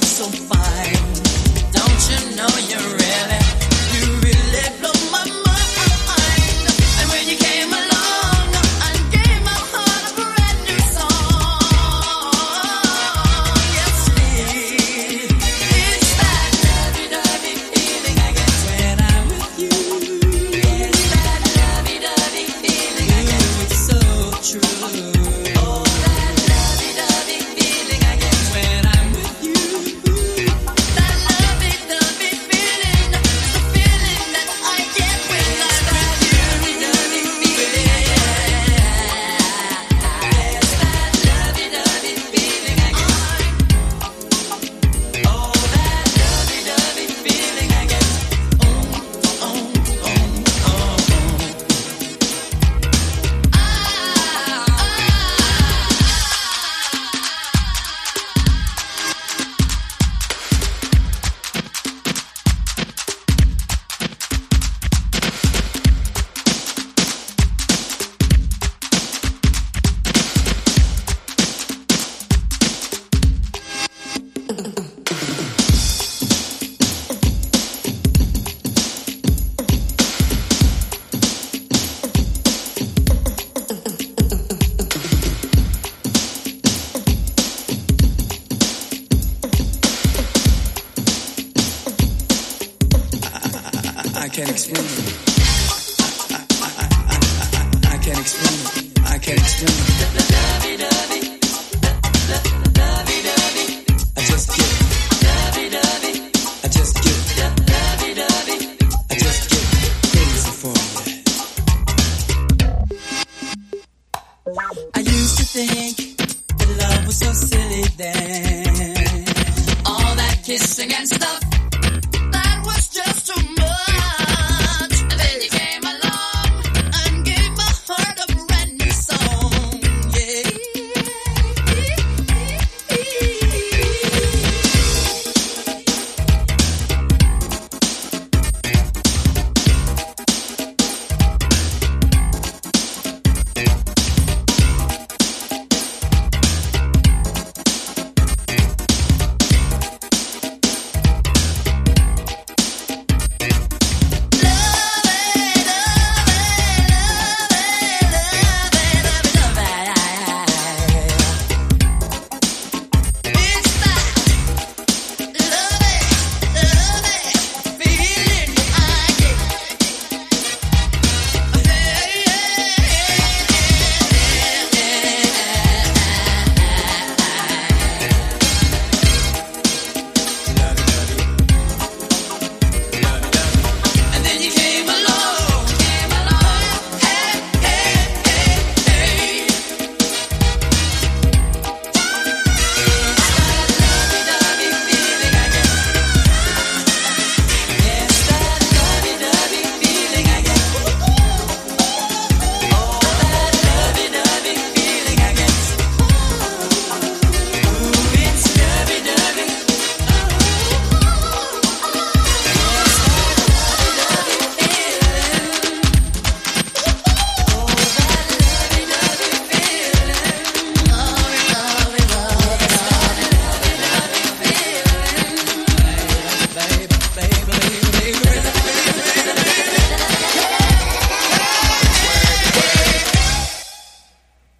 be so fine. Don't you know you're really? Can't explain it. I, I, I, I, I can't explain it. I can't explain it. I just get I just get I just get crazy for you. I used to think that love was so silly then. All that kissing and stuff